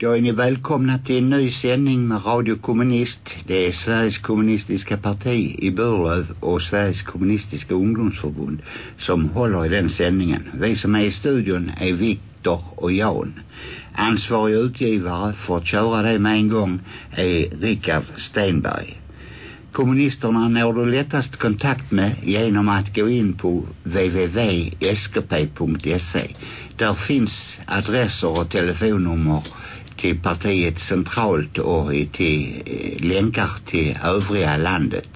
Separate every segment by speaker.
Speaker 1: Då är ni välkomna till en ny sändning med Radio Kommunist. Det är Sveriges kommunistiska parti i Burlöv och Sveriges kommunistiska ungdomsförbund som håller i den sändningen. Vi som är i studion är Viktor och Jan. Ansvarig utgivare för att köra det med en gång är Rickard Stenberg. Kommunisterna når du lättast kontakt med genom att gå in på www.skp.se. Där finns adresser och telefonnummer till partiet centralt och till eh, länkar till övriga landet.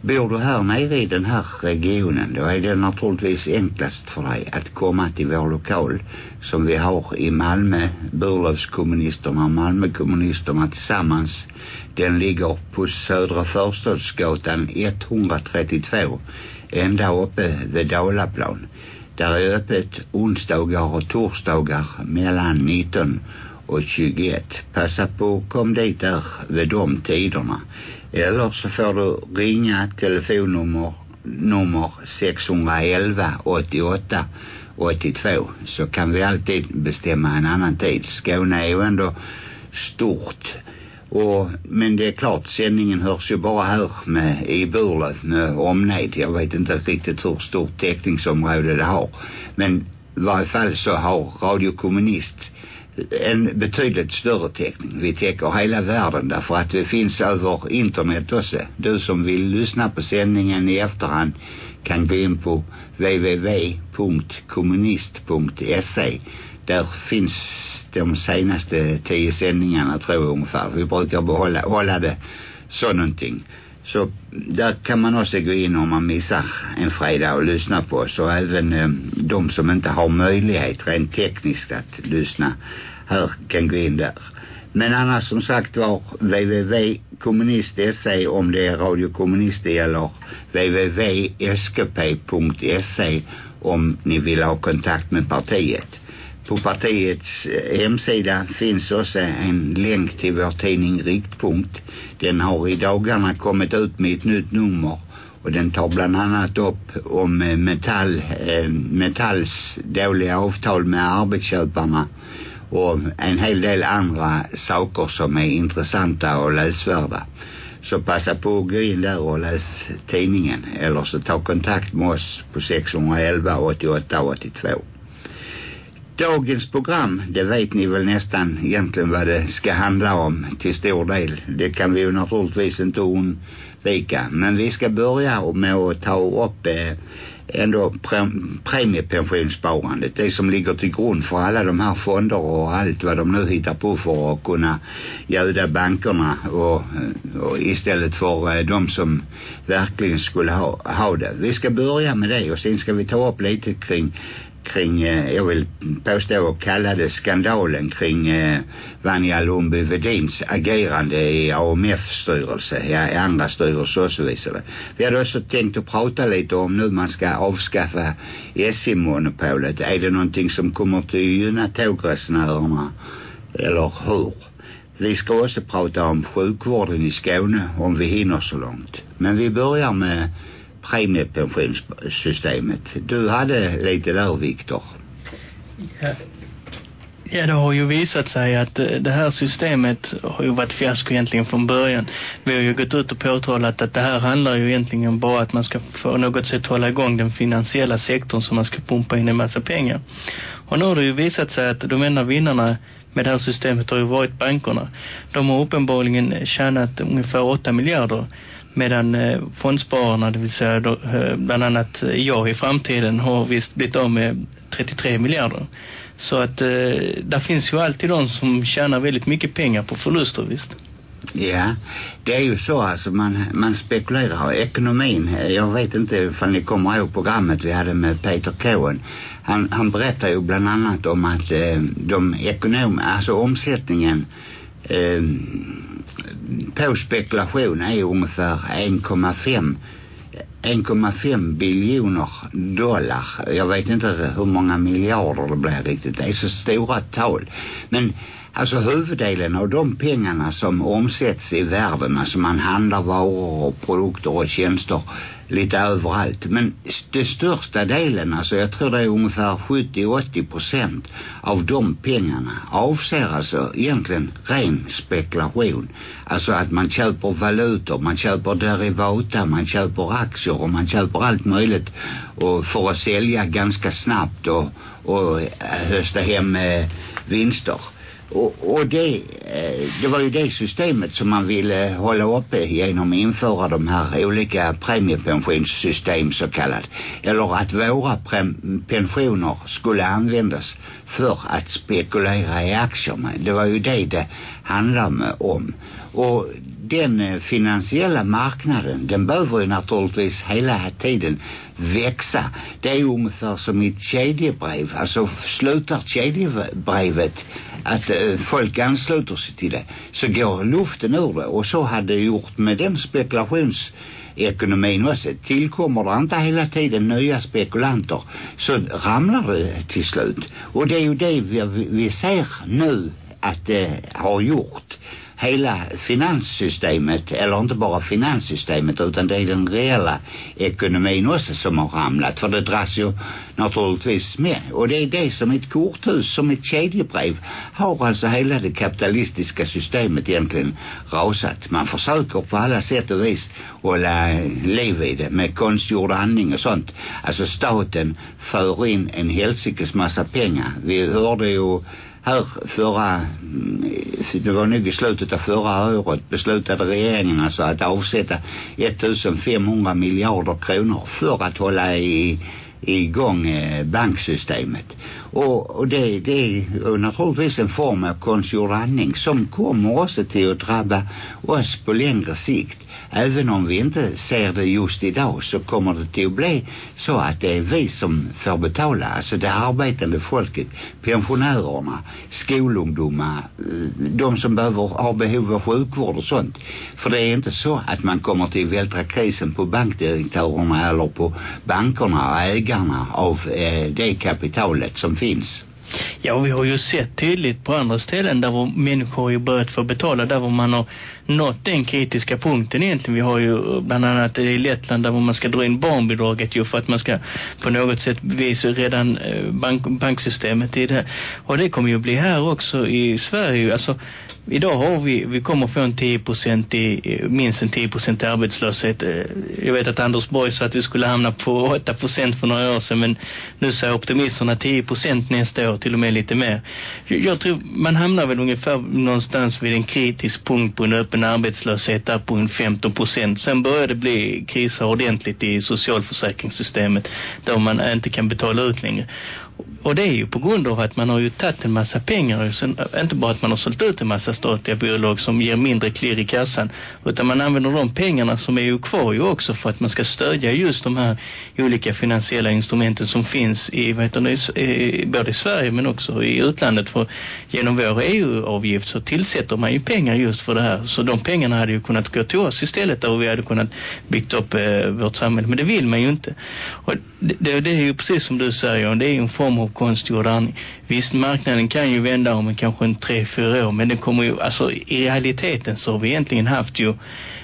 Speaker 1: Bor du här nere i den här regionen då är det naturligtvis enklast för dig att komma till vår lokal som vi har i Malmö, Burlövskommunisterna och Malmökommunisterna tillsammans. Den ligger på Södra Förstadsgatan 132 ända uppe vid Dalaplan. Där är öppet onsdagar och torsdagar mellan 19 och 21. Passa på kom dit där vid de tiderna. Eller så får du ringa telefonnummer nummer 611 88 82 så kan vi alltid bestämma en annan tid. Skåne är ju ändå stort. Och, men det är klart, sändningen hörs ju bara här med, i Burlöv med omnejd. Jag vet inte riktigt hur stort täckningsområde det har. Men i varje fall så har Radio Kommunist en betydligt större täckning. Vi täcker hela världen därför att det finns över internet också. Du som vill lyssna på sändningen i efterhand kan gå in på www.kommunist.se. Där finns de senaste tio sändningarna tror jag ungefär. Vi brukar behålla, hålla det så någonting. Så där kan man också gå in om man missar en fredag och lyssna på oss. Och även eh, de som inte har möjlighet rent tekniskt att lyssna här kan gå in där. Men annars som sagt var www.kommunist.se om det är Radio Kommunist eller www.skp.se om ni vill ha kontakt med partiet. På partiets eh, hemsida finns också en länk till vår tidning Riktpunkt. Den har i dagarna kommit ut med ett nytt nummer och den tar bland annat upp om eh, metall, eh, Metalls dåliga avtal med arbetsköparna och en hel del andra saker som är intressanta och läsvärda. Så passa på att gå in där och läs tidningen eller så ta kontakt med oss på 611 88 82. Dagens program, det vet ni väl nästan egentligen vad det ska handla om till stor del. Det kan vi ju naturligtvis inte undvika. Men vi ska börja med att ta upp eh, ändå pre premiepensionssparandet. Det som ligger till grund för alla de här fonder och allt vad de nu hittar på för att kunna göda bankerna och, och istället för eh, de som verkligen skulle ha, ha det. Vi ska börja med det och sen ska vi ta upp lite kring kring, eh, jag vill påstå och kalla det skandalen kring eh, Vanja Lundby Vedins agerande i AMF-styrelse, ja, i andra styrelser och så vidare. Vi hade också tänkt att prata lite om nu man ska avskaffa SJ-monopolet. Är det någonting som kommer att gynna tågresenärerna eller hur? Vi ska också prata om sjukvården i Skåne om vi hinner så långt. Men vi börjar med premiepensionssystemet. Du hade lite där, Viktor.
Speaker 2: Ja. Ja, det har ju visat sig att eh, det här systemet har ju varit fiasko egentligen från början. Vi har ju gått ut och påtalat att det här handlar ju egentligen bara att man ska på något sätt hålla igång den finansiella sektorn som man ska pumpa in en massa pengar. Och nu har det ju visat sig att de enda vinnarna med det här systemet har ju varit bankerna. De har uppenbarligen tjänat ungefär 8 miljarder medan eh, fondspararna, det vill säga då, eh, bland annat eh, jag i framtiden har visst blivit av med 33 miljarder. Så att eh, där finns ju alltid de som tjänar väldigt mycket pengar på förluster, visst.
Speaker 1: Ja, det är ju så alltså man, man spekulerar ekonomin. Eh, jag vet inte ifall ni kommer ihåg programmet vi hade med Peter Cohen. Han, han berättar ju bland annat om att eh, de ekonom, alltså omsättningen eh, på spekulation är ungefär 1,5 1,5 biljoner dollar. Jag vet inte hur många miljarder det blir riktigt. Det är så stora tal. Men alltså huvuddelen av de pengarna som omsätts i världen, alltså man handlar varor och produkter och tjänster lite överallt. Men det största delen, alltså jag tror det är ungefär 70-80 procent av de pengarna avser alltså egentligen ren spekulation. Alltså att man köper valutor, man köper derivata, man köper aktier och man köper allt möjligt och för att sälja ganska snabbt och, och eh, hösta hem eh, vinster. Och, och det, eh, det var ju det systemet som man ville hålla uppe genom att införa de här olika premiepensionssystem så kallat. Eller att våra pensioner skulle användas för att spekulera i aktier med. Det var ju det det handlade om. Och den eh, finansiella marknaden den behöver ju naturligtvis hela tiden växa. Det är ungefär som i ett kedjebrev. Alltså slutar kedjebrevet att eh, folk ansluter sig till det så går luften ur det och så hade det gjort med den spekulations ekonomin också. Tillkommer det inte hela tiden nya spekulanter så ramlar det till slut. Och det är ju det vi, vi ser nu att det har gjort hela finanssystemet eller inte bara finanssystemet utan det är den reella ekonomin också som har ramlat för det dras ju naturligtvis med. Och det är det som ett korthus som ett kedjebrev har alltså hela det kapitalistiska systemet egentligen rasat. Man försöker på alla sätt och vis hålla liv i det med konstgjord andning och sånt. Alltså staten för in en helsikes massa pengar. Vi hörde ju här förra det var nog i slutet av förra året beslutade regeringen alltså att avsätta 1500 miljarder kronor för att hålla i igång eh, banksystemet. Och, och det, det är naturligtvis en form av konstgjord andning som kommer också till att drabba oss på längre sikt även om vi inte ser det just idag så kommer det till att bli så att det är vi som får betala. Alltså det arbetande folket pensionärerna skolungdomar eh, de som behöver ha behov av sjukvård och sånt. För det är inte så att man kommer till att vältra krisen på bankdirektörerna eller på bankerna och ägarna av eh, det kapitalet som finns.
Speaker 2: Ja, vi har ju sett tydligt på andra ställen där människor har ju börjat få betala där man har nått den kritiska punkten egentligen. Vi har ju eh, bland annat i Lettland där man ska dra in barnbidraget ju för att man ska på något sätt visa redan eh, bank, banksystemet i det. Och det kommer ju bli här också i Sverige. Alltså idag har vi, vi kommer få en 10% i, eh, minst en 10% arbetslöshet. Eh, jag vet att Anders Borg sa att vi skulle hamna på 8% för några år sedan men nu säger optimisterna 10% nästa år, till och med lite mer. Jag tror man hamnar väl ungefär någonstans vid en kritisk punkt på en öppen arbetslöshet där på en 15%. Sen börjar det bli kriser ordentligt i socialförsäkringssystemet där man inte kan betala ut längre. Och det är ju på grund av att man har ju tagit en massa pengar. Sen, eh, inte bara att man har sålt ut en massa statliga bolag som ger mindre klirr i kassan. Utan man använder de pengarna som är ju kvar ju också för att man ska stödja just de här olika finansiella instrumenten som finns i, vad heter i, både i Sverige men också i utlandet. För genom vår EU-avgift så tillsätter man ju pengar just för det här. Så de pengarna hade ju kunnat gå till oss istället där vi hade kunnat byggt upp eh, vårt samhälle. Men det vill man ju inte. Och det, det, det är ju precis som du säger, det är ju en form av konstgjord andning. Visst, marknaden kan ju vända om kanske en tre, fyra år. Men det kommer ju, alltså i realiteten så har vi egentligen haft ju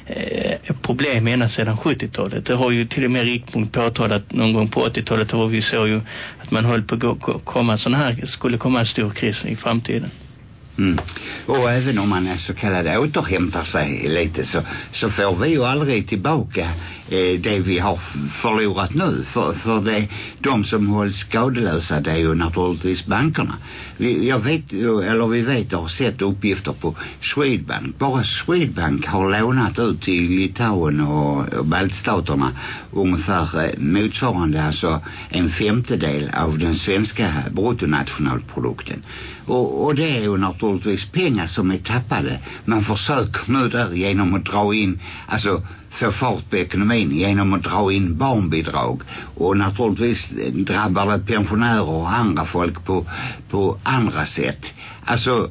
Speaker 2: eh, problem ända sedan 70-talet. Det har ju till och med Riktpunkt påtalat någon gång på 80-talet var vi såg ju att man höll på att komma sån här, skulle komma en stor kris i framtiden.
Speaker 1: Mm. Och även om man är så kallad återhämtar sig lite så, så får vi ju aldrig tillbaka eh, det vi har förlorat nu. För, för det, de som hålls skadelösa det är ju naturligtvis bankerna. Vi, jag vet, eller vi vet och har sett uppgifter på Swedbank. Bara Swedbank har lånat ut till Litauen och, och baltstaterna ungefär eh, motsvarande alltså en femtedel av den svenska bruttonationalprodukten. Och, och det är ju naturligtvis pengar som är tappade. Man försöker nu där genom att dra in, alltså få fart på ekonomin genom att dra in barnbidrag. Och naturligtvis drabbar det pensionärer och andra folk på, på andra sätt. Alltså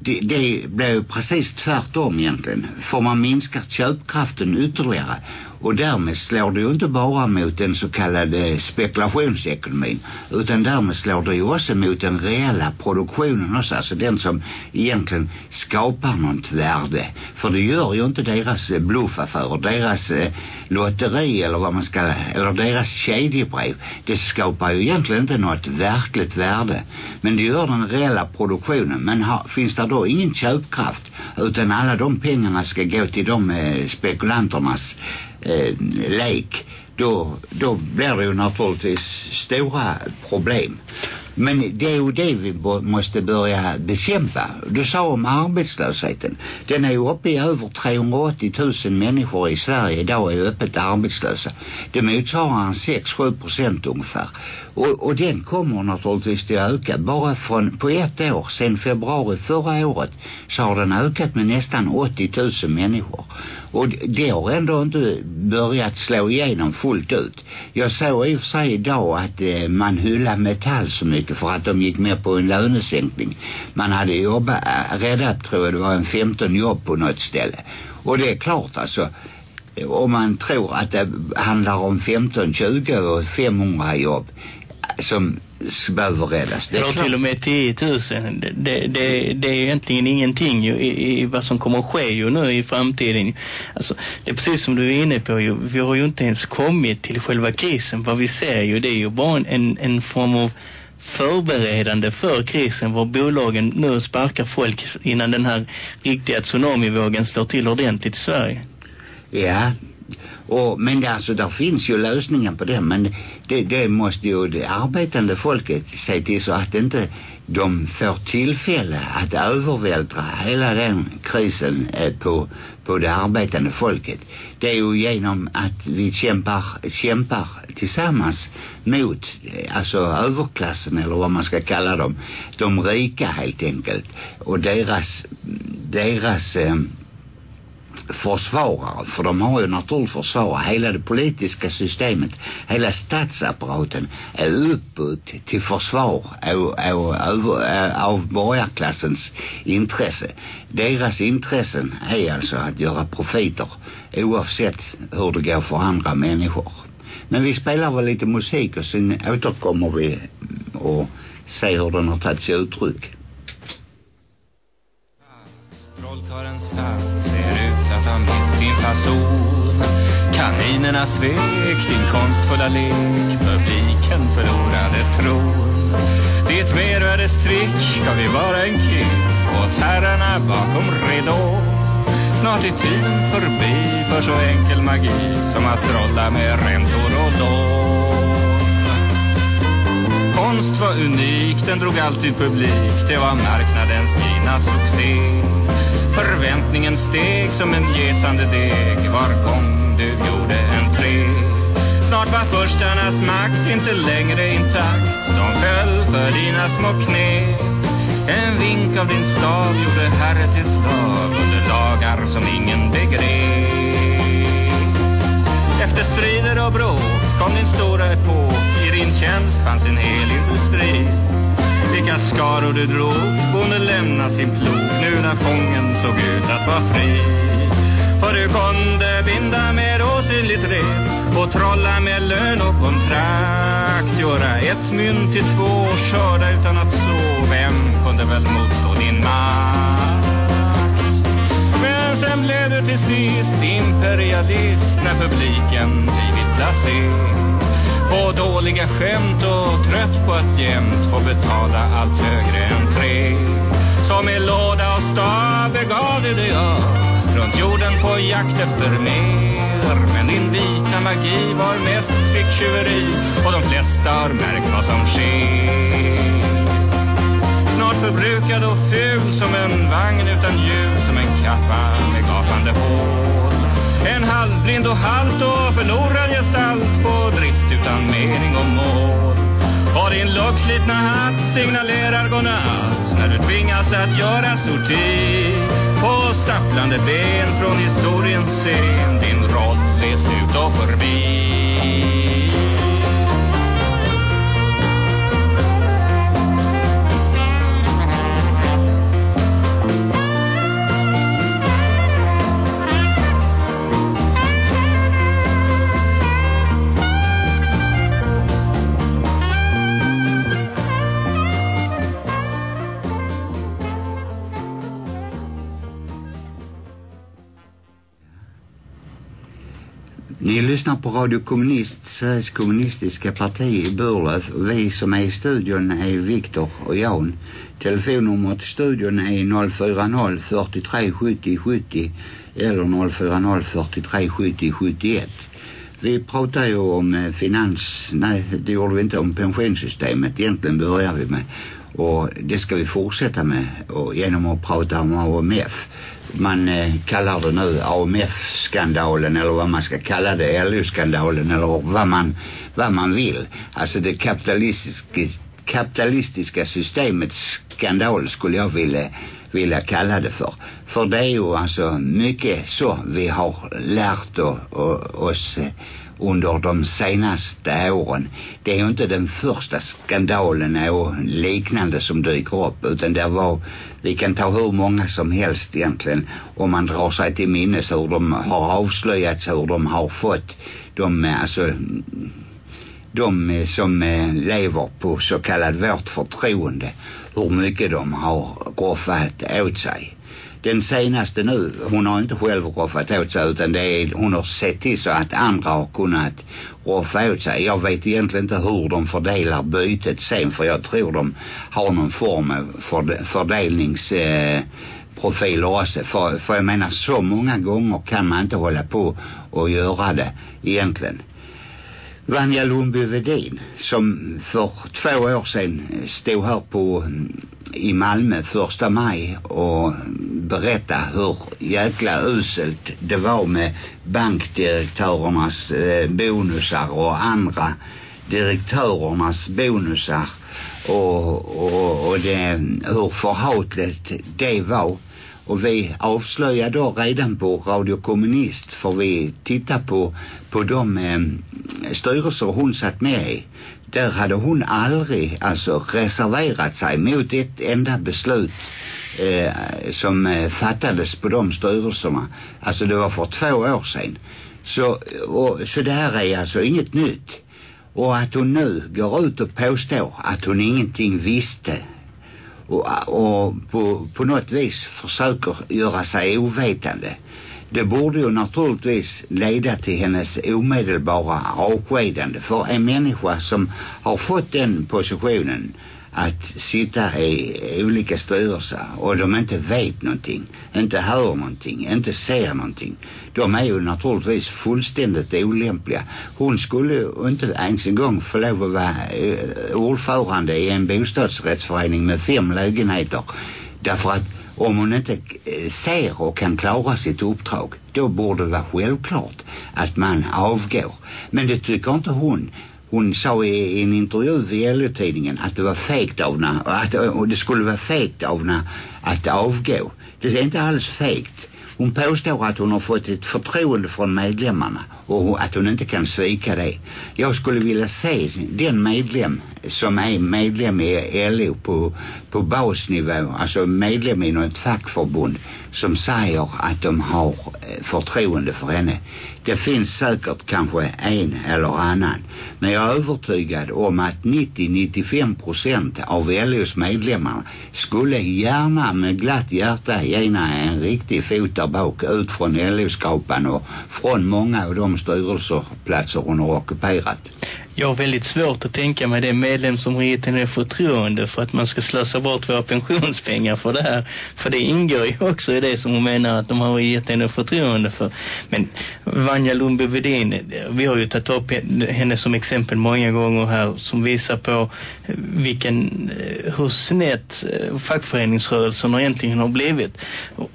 Speaker 1: det, det blir ju precis tvärtom egentligen. För man minskar köpkraften ytterligare. Och därmed slår det ju inte bara mot den så kallade spekulationsekonomin utan därmed slår det ju också mot den reella produktionen också. Alltså den som egentligen skapar något värde. För det gör ju inte deras eh, bluffaffärer, deras eh, lotteri eller vad man ska, eller deras kedjebrev. Det skapar ju egentligen inte något verkligt värde. Men det gör den reella produktionen. Men ha, finns det då ingen köpkraft utan alla de pengarna ska gå till de eh, spekulanternas eh, lek då, då blir det ju naturligtvis stora problem. Men det är ju det vi måste börja bekämpa. Du sa om arbetslösheten. Den är ju uppe i över 380 000 människor i Sverige idag är öppet arbetslösa. Det motsvarar en 6-7 procent ungefär. Och, och den kommer naturligtvis till att öka. Bara från, på ett år, sen februari förra året, så har den ökat med nästan 80 000 människor. Och det har ändå inte börjat slå igenom fullt ut. Jag såg i och för sig idag att eh, man hyllar Metall så mycket för att de gick med på en lönesänkning. Man hade jobbat, äh, räddat tror jag det var en 15 jobb på något ställe. Och det är klart alltså om man tror att det handlar om 15, 20 och 500 jobb som behöver räddas.
Speaker 2: Det Eller till och med 10 000. Det, det, det, det är egentligen ingenting ju, i, i vad som kommer att ske ju nu i framtiden. Alltså, det är precis som du är inne på. Ju, vi har ju inte ens kommit till själva krisen. Vad vi ser ju, det är ju bara en, en form av förberedande för krisen var bolagen nu sparkar folk innan den här riktiga tsunamivågen slår till ordentligt i Sverige.
Speaker 1: Ja, och, men det, alltså, där finns ju lösningar på det. Men det, det måste ju det arbetande folket se till så att inte de får tillfälle att övervältra hela den krisen eh, på, på det arbetande folket. Det är ju genom att vi kämpar, kämpar tillsammans mot eh, alltså överklassen eller vad man ska kalla dem. De rika helt enkelt. Och deras, deras eh, försvarare för de har ju naturligt försvar hela det politiska systemet hela statsapparaten är uppbyggd till försvar av, av, av, av borgarklassens intresse. Deras intressen är alltså att göra profiter oavsett hur det går för andra människor. Men vi spelar väl lite musik och sen återkommer vi och ser hur den har tagit sig uttryck.
Speaker 3: Trollkarlens hatt ser ut att han mist sin fason Kaninerna svek din konstfulla lek Publiken förlorade tron. Ditt mervärdestrick ska vi vara en kick åt herrarna bakom ridå. Snart är tiden förbi för så enkel magi som att trolla med räntor och lån. Konst var unik, den drog alltid publik Det var marknadens givna succé Förväntningen steg som en gesande deg var gång du gjorde entré. Snart var förstarnas makt inte längre intakt. De föll för dina små knä. En vink av din stav gjorde herre till slav under lagar som ingen begrep. Efter strider och bråk kom din stora epok. I din tjänst fanns en hel industri. Vilka skaror du drog, bonden lämna sin plog nu när fången såg ut att vara fri. För du kunde binda med osynligt rep och trolla med lön och kontrakt. Göra ett mynt till två och skörda utan att så. Vem kunde väl motstå din makt? Sen blev du till sist imperialist när publiken blivit blasé på dåliga skämt och trött på att jämt få betala allt högre än tre. Som i låda och stav begav du dig av runt jorden på jakt efter mer. Men din vita magi var mest ficktjuveri och de flesta har märkt vad som sker. Snart förbrukad och ful som en vagn utan hjul, som en kappa med gapande hål. En halvblind och halt och förlorad gestalt på drift utan mening och mål. Och din lockslitna hatt signalerar godnatt när du tvingas att göra sorti. På stapplande ben från historiens scen, din roll är slut och förbi.
Speaker 1: Lyssnar på Radio Kommunist, Sveriges kommunistiska parti i Burlöf. Vi som är i studion är Viktor och Jan. Telefonnumret till studion är 040 43 70 70 eller 040 43 70 71. Vi pratar ju om eh, finans, nej det gjorde vi inte om pensionssystemet. Egentligen börjar vi med. Och det ska vi fortsätta med och genom att prata om AMF man eh, kallar det nu AMF-skandalen eller vad man ska kalla det, LO-skandalen eller vad man, vad man vill. Alltså det kapitalistiska, kapitalistiska systemets skandal skulle jag vilja, vilja kalla det för. För det är ju alltså mycket så vi har lärt och, och, oss eh, under de senaste åren. Det är ju inte den första skandalen och liknande som dyker upp utan det var, vi kan ta hur många som helst egentligen om man drar sig till minnes hur de har avslöjats, hur de har fått de, alltså de som lever på så kallad vårt förtroende hur mycket de har roffat åt sig den senaste nu, hon har inte själv roffat åt sig utan det är, hon har sett till så att andra har kunnat roffa åt sig. Jag vet egentligen inte hur de fördelar bytet sen för jag tror de har någon form av för, fördelnings eh, profiler också. För, för jag menar så många gånger kan man inte hålla på och göra det egentligen. Vanja Lundby Vedin som för två år sedan stod här på mm, i Malmö första maj och berättade hur jäkla uselt det var med bankdirektörernas eh, bonusar och andra direktörernas bonusar. Och, och, och det, mm, hur förhatligt det var och vi avslöjade då redan på Radio Kommunist för vi tittar på, på de eh, styrelser hon satt med i. Där hade hon aldrig alltså reserverat sig mot ett enda beslut eh, som eh, fattades på de styrelserna. Alltså det var för två år sedan. Så, och, så det här är alltså inget nytt. Och att hon nu går ut och påstår att hon ingenting visste och, och på, på något vis försöker göra sig ovetande. Det borde ju naturligtvis leda till hennes omedelbara avskedande. För en människa som har fått den positionen att sitta i olika styrelser och de inte vet någonting, inte hör någonting, inte ser någonting. De är ju naturligtvis fullständigt olämpliga. Hon skulle ju inte ens en gång få lov att vara eh, ordförande i en bostadsrättsförening med fem lägenheter. Därför att om hon inte eh, ser och kan klara sitt uppdrag då borde det vara självklart att man avgår. Men det tycker inte hon hon sa i, en intervju i LO-tidningen att det var fegt av henne att, och det skulle vara fegt av henne att avgå. Det är inte alls fegt. Hon påstår att hon har fått ett förtroende från medlemmarna och att hon inte kan svika det. Jag skulle vilja se den medlem som är medlem i LO på, på basnivå, alltså medlem i något fackförbund som säger att de har eh, förtroende för henne. Det finns säkert kanske en eller annan. Men jag är övertygad om att 90-95 procent av LOs medlemmar skulle gärna med glatt hjärta gena en riktig fot där bak ut från LO-skapan och från många av de styrelseplatser hon har ockuperat.
Speaker 2: Jag har väldigt svårt att tänka mig det medlem som har gett henne förtroende för att man ska slösa bort våra pensionspengar för det här. För det ingår ju också i det som hon menar att de har gett henne förtroende för. Men Vanja Lundby Vedin, vi har ju tagit upp henne som exempel många gånger här som visar på vilken, eh, hur snett eh, fackföreningsrörelsen egentligen har blivit.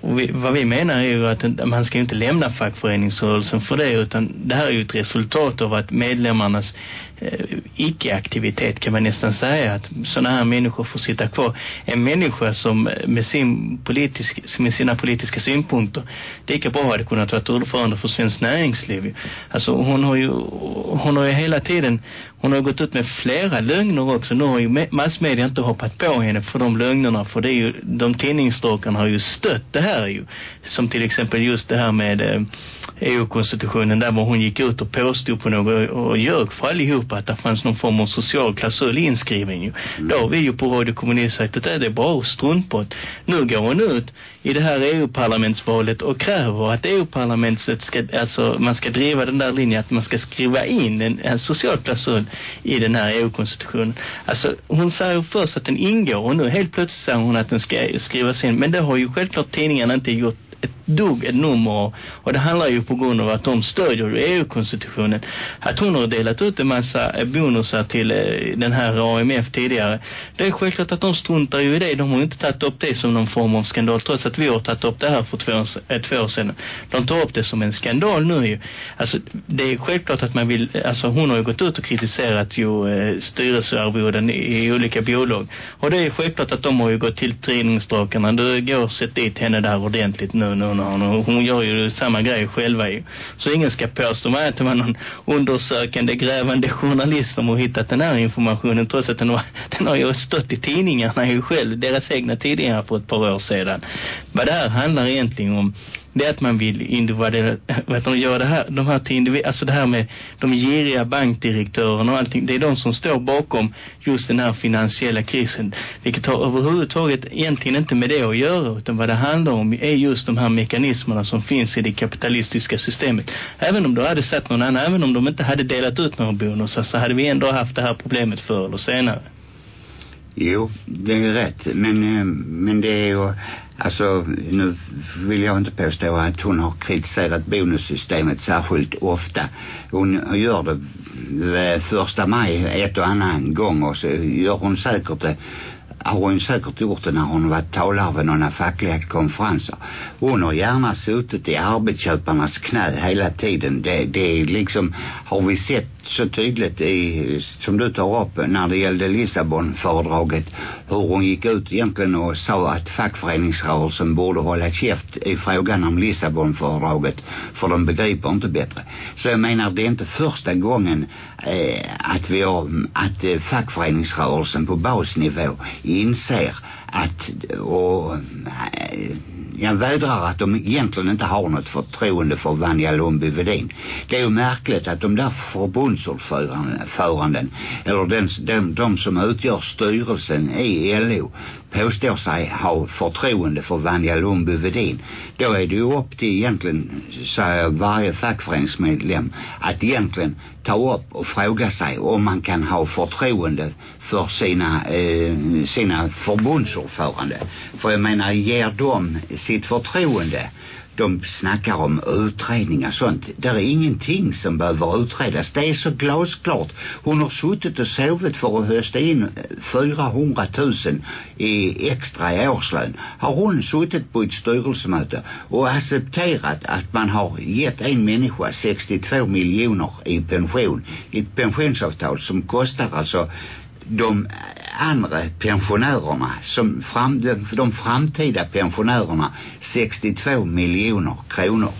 Speaker 2: Och vi, vad vi menar är ju att man ska inte lämna fackföreningsrörelsen för det utan det här är ju ett resultat av att medlemmarnas Eh, icke-aktivitet kan man nästan säga att sådana här människor får sitta kvar. En människa som eh, med, sin politisk, med sina politiska synpunkter lika bra hade kunnat vara ordförande för svensk näringsliv. Alltså hon har ju hon har ju hela tiden hon har gått ut med flera lögner också. Nu har ju massmedia inte hoppat på henne för de lögnerna för det är ju, de tidningsstråkarna har ju stött det här ju. Som till exempel just det här med eh, EU-konstitutionen där hon gick ut och påstod på något och ljög för allihopa att det fanns någon form av social klausul inskriven ju. Mm. Då har vi ju på Radio Kommunist sagt att det är bara struntpott. Nu går hon ut i det här EU-parlamentsvalet och kräver att EU-parlamentet ska, alltså man ska driva den där linjen att man ska skriva in en, en social klausul i den här EU-konstitutionen. Alltså hon säger först att den ingår och nu helt plötsligt säger hon att den ska skrivas in. Men det har ju självklart tidningarna inte gjort ett dugg ett nummer och det handlar ju på grund av att de stödjer EU-konstitutionen. Att hon har delat ut en massa eh, bonusar till eh, den här AMF tidigare det är självklart att de struntar ju i det. De har inte tagit upp det som någon form av skandal trots att vi har tagit upp det här för två år, eh, två år sedan. De tar upp det som en skandal nu ju. Alltså det är självklart att man vill alltså hon har ju gått ut och kritiserat ju eh, styrelsearvoden i, i olika bolag. Och det är självklart att de har ju gått till tidningsdrakarna. Det går sett dit henne där ordentligt nu nu hon, hon, hon gör ju samma grej själva ju. Så ingen ska påstå mig att det var någon undersökande, grävande journalist som har hittat den här informationen trots att den var, den har ju stått i tidningarna ju själv, deras egna tidningar för ett par år sedan. Vad det här handlar egentligen om det är att man vill individuella, vet de göra det här, de här till individ, alltså det här med de giriga bankdirektörerna och allting, det är de som står bakom just den här finansiella krisen. Vilket har överhuvudtaget egentligen inte med det att göra utan vad det handlar om är just de här mekanismerna som finns i det kapitalistiska systemet. Även om du hade sett någon annan, även om de inte hade delat ut några bonusar så hade vi ändå haft det här problemet förr eller senare.
Speaker 1: Jo, det är rätt. Men, eh, men det är ju, alltså nu vill jag inte påstå att hon har kritiserat bonussystemet särskilt ofta. Hon gör det eh, första maj ett och annan gång och så gör hon säkert det har hon säkert gjort det när hon varit talare vid några fackliga konferenser. Hon har gärna suttit i arbetsköparnas knä hela tiden. Det, det är liksom, har vi sett så tydligt i, som du tar upp när det gällde Lissabonföredraget hur hon gick ut egentligen och sa att fackföreningsrörelsen borde hålla käft i frågan om Lissabonföredraget för de begriper inte bättre. Så jag menar det är inte första gången Eh, att vi har att eh, fackföreningsrörelsen på basnivå inser att och eh, jag vädrar att de egentligen inte har något förtroende för Vanja Lundby Vedin. Det är ju märkligt att de där förbundsordföranden eller den, de, de som utgör styrelsen i LO påstår sig ha förtroende för Vanja Lundby Vedin. Då är det ju upp till egentligen säger varje fackföreningsmedlem att egentligen ta upp och fråga sig om man kan ha förtroende för sina, eh, sina förbundsordförande. För jag menar, ger dem sitt förtroende de snackar om utredningar och sånt. Det är ingenting som behöver utredas. Det är så glasklart. Hon har suttit och sovit för att hösta in eh, 400 000 i extra i årslön. Har hon suttit på ett styrelsemöte och accepterat att man har gett en människa 62 miljoner i pension. I ett pensionsavtal som kostar alltså de andra pensionärerna som fram, de, de framtida pensionärerna 62 miljoner kronor.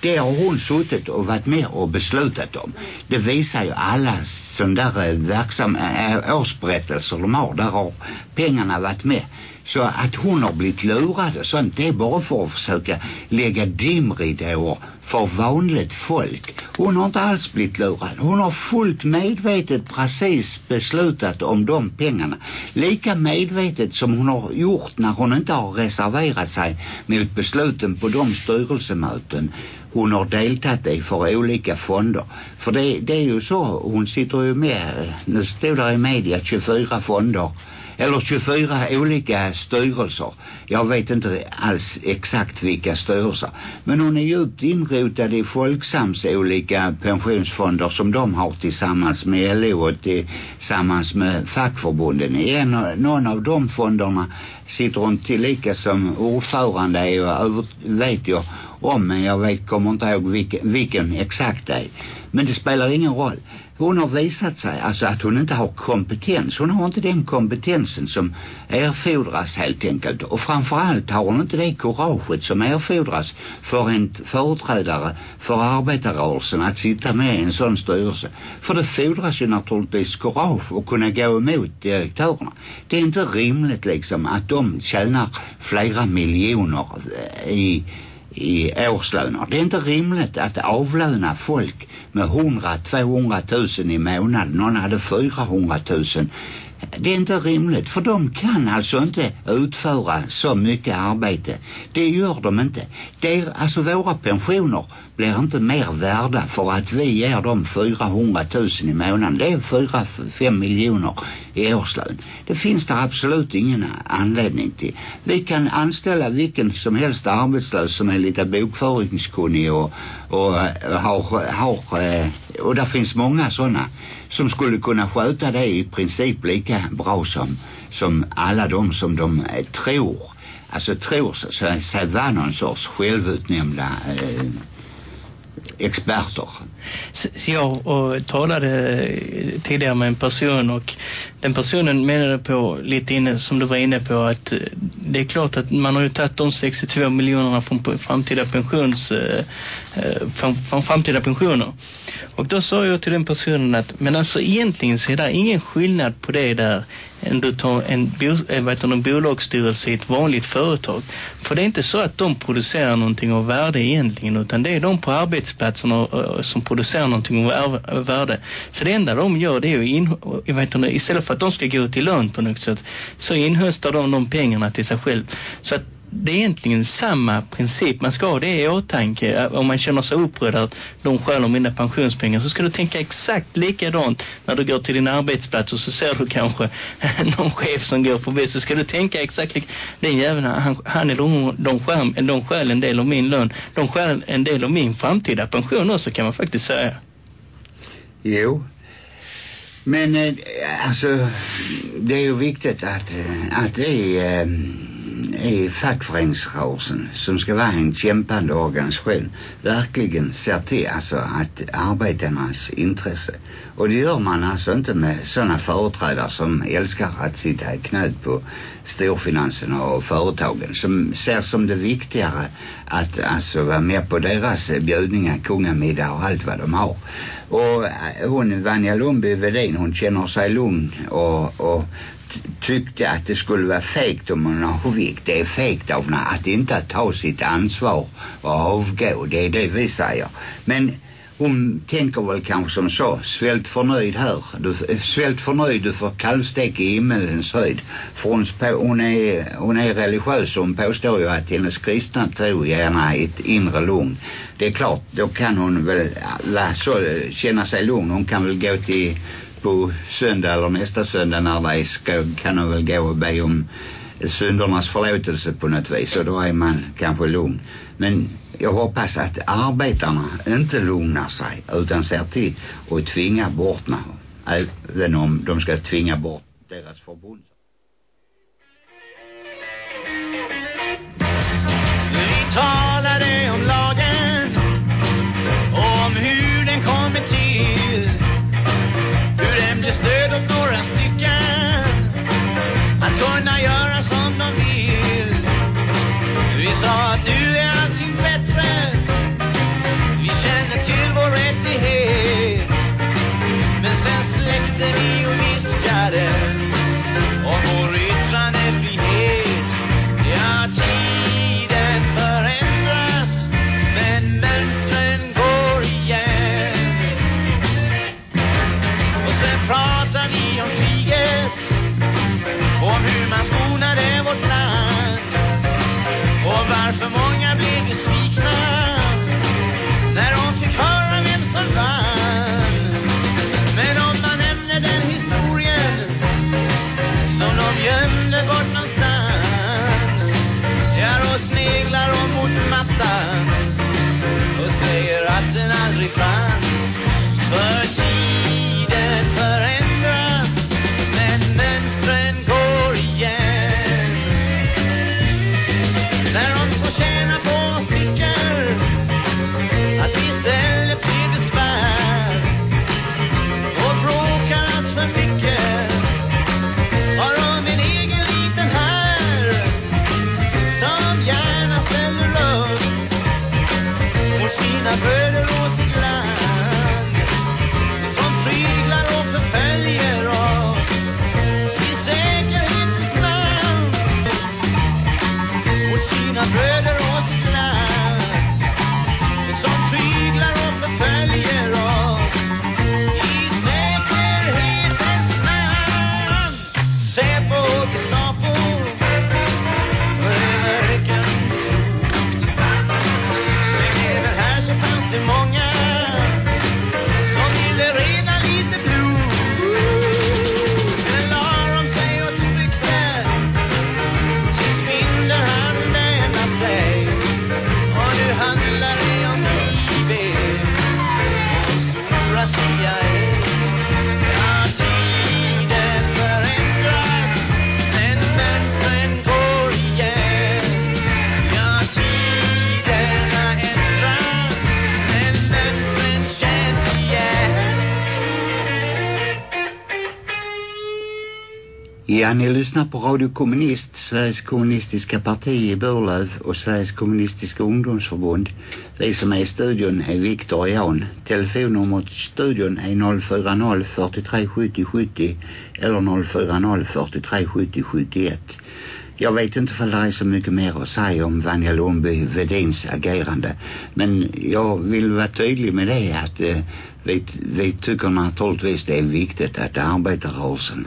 Speaker 1: Det har hon suttit och varit med och beslutat om. Det visar ju alla sådana där eh, verksam, äh, årsberättelser de har. Där har pengarna varit med så att hon har blivit lurad och sånt det är bara för att försöka lägga dimridåer för vanligt folk. Hon har inte alls blivit lurad. Hon har fullt medvetet precis beslutat om de pengarna. Lika medvetet som hon har gjort när hon inte har reserverat sig mot besluten på de styrelsemöten hon har deltagit i för olika fonder. För det, det är ju så, hon sitter ju med, nu står där i media 24 fonder eller 24 olika styrelser. Jag vet inte alls exakt vilka styrelser. Men hon är djupt inrotad i Folksams olika pensionsfonder som de har tillsammans med LO och tillsammans med fackförbunden. I en, någon av de fonderna sitter hon tillika som ordförande och vet jag om men jag vet, kommer inte ihåg vilken, vilken exakt det är. Men det spelar ingen roll. Hon har visat sig alltså att hon inte har kompetens. Hon har inte den kompetensen som erfordras helt enkelt. Och framförallt har hon inte det couraget som erfordras för en företrädare för arbetarrörelsen att sitta med i en sån styrelse. För det fordras ju naturligtvis courage att kunna gå emot direktörerna. Det är inte rimligt liksom att de tjänar flera miljoner eh, i i årslöner. Det är inte rimligt att avlöna folk med 100-200 tusen i månaden. Någon hade 400 tusen. Det är inte rimligt för de kan alltså inte utföra så mycket arbete. Det gör de inte. Det är, alltså våra pensioner blir inte mer värda för att vi ger dem 400 000 i månaden. Det är 4-5 miljoner i årslön. Det finns det absolut ingen anledning till. Vi kan anställa vilken som helst arbetslös som är lite bokföringskunnig och, och har, har eh, och där finns många sådana som skulle kunna sköta det i princip lika bra som, som alla de som de eh, tror alltså tror sig vara någon sorts självutnämnda eh, experter.
Speaker 2: Så jag och talade eh, tidigare med en person och den personen menade på lite inne som du var inne på att eh, det är klart att man har ju tagit de 62 miljonerna från framtida pensions eh, Eh, från, från framtida pensioner. Och då sa jag till den personen att men alltså egentligen så är det ingen skillnad på det där än du tar en, eh, vet, en bolagsstyrelse i ett vanligt företag. För det är inte så att de producerar någonting av värde egentligen utan det är de på arbetsplatserna eh, som producerar någonting av värde. Så det enda de gör det är ju in, vet, istället för att de ska gå till lön på något sätt så inhöstar de de pengarna till sig själv. Så att det är egentligen samma princip. Man ska ha det i åtanke. Om man känner sig upprörd att de stjäler mina pensionspengar så ska du tänka exakt likadant när du går till din arbetsplats och så ser du kanske någon chef som går förbi så ska du tänka exakt likadant. Den jäveln, han, han eller hon, de stjäl, de skäl en del av min lön. De stjäl en del av min framtida pension också kan man faktiskt säga.
Speaker 1: Jo, men eh, alltså det är ju viktigt att, eh, att det är, eh, är fackföreningsrörelsen som ska vara en kämpande organisation verkligen ser till alltså att arbetarnas intresse och det gör man alltså inte med sådana företrädare som älskar att sitta i knät på storfinansen och företagen som ser som det viktigare att alltså vara med på deras bjudningar, kungamiddag och allt vad de har. Och eh, hon, Vanja Lundby Vedin, hon känner sig lugn och, och tyckte att det skulle vara fegt om hon avgick. Det är fegt av henne att inte ta sitt ansvar och avgå. Det är det vi säger. Men hon tänker väl kanske som så svält förnöjd här du, svält förnöjd du får kalvstek i himmelens höjd för hon, hon, är, hon är religiös och hon påstår ju att hennes kristna tro gärna ett inre lugn det är klart då kan hon väl la, så, känna sig lugn hon kan väl gå till på söndag eller nästa söndag när det ska, kan hon väl gå och be om syndernas förlåtelse på något vis och då är man kanske lugn. Men jag hoppas att arbetarna inte lugnar sig utan ser till att tvinga bort mig. Även om de ska tvinga bort deras förbund.
Speaker 4: I'm
Speaker 1: ready. Ni lyssnar på Radio Kommunist, Sveriges kommunistiska parti i Burlöv och Sveriges kommunistiska ungdomsförbund. Vi som är i studion är Viktor och Jan. Telefonnumret till studion är 040 43 70 70 eller 040 43 70 71. Jag vet inte för det är så mycket mer att säga om Vanja Lundby Vedins agerande. Men jag vill vara tydlig med det att eh, vi, vi tycker naturligtvis det är viktigt att arbetarrörelsen